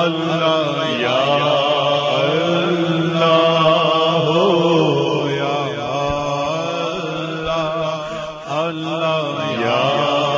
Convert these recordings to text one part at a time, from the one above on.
اللہ یا اللہ یا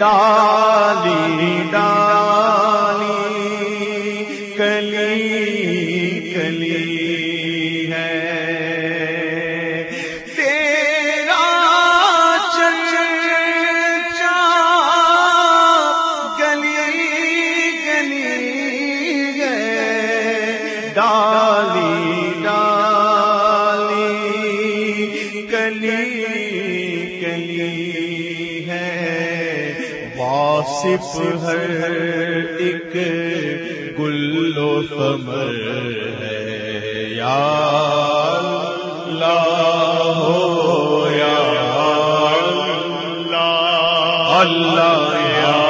ڈالی ڈالی کلی کلی ہے۔ تیرا چرچا گلی گلی ہے۔ ڈالی واصف ہر ایک گل و ثمر ہے۔ یا اللہ ہو یا اللہ اللہ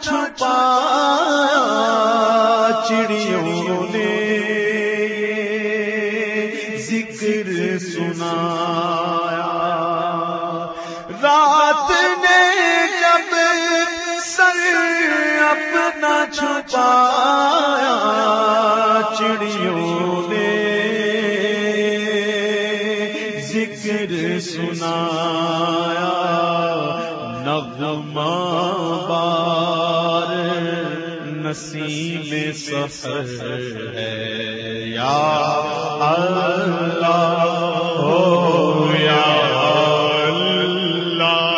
چھپا چڑیوں نے ذکر سنا رات نے جب سر اپنا چھپایا، چڑیوں نے ذکر سنایا۔ نغمہ بار نسیم سفر ہے۔ یا اللہ ہو یا اللہ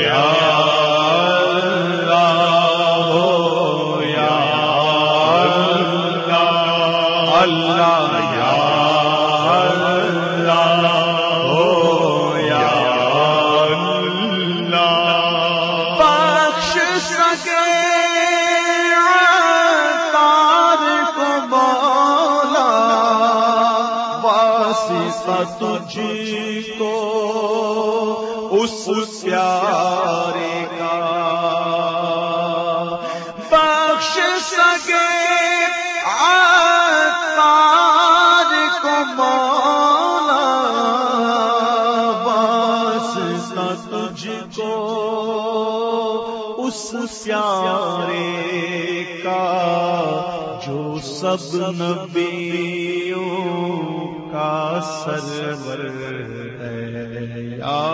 یا اللہ۔ تجھ کو اس پیارے کا۔ بخش سگے آتار کو مولا واسطہ تجھ کو اس پیارے کا۔ جو سب نبیوں کا سرور ہے۔ یا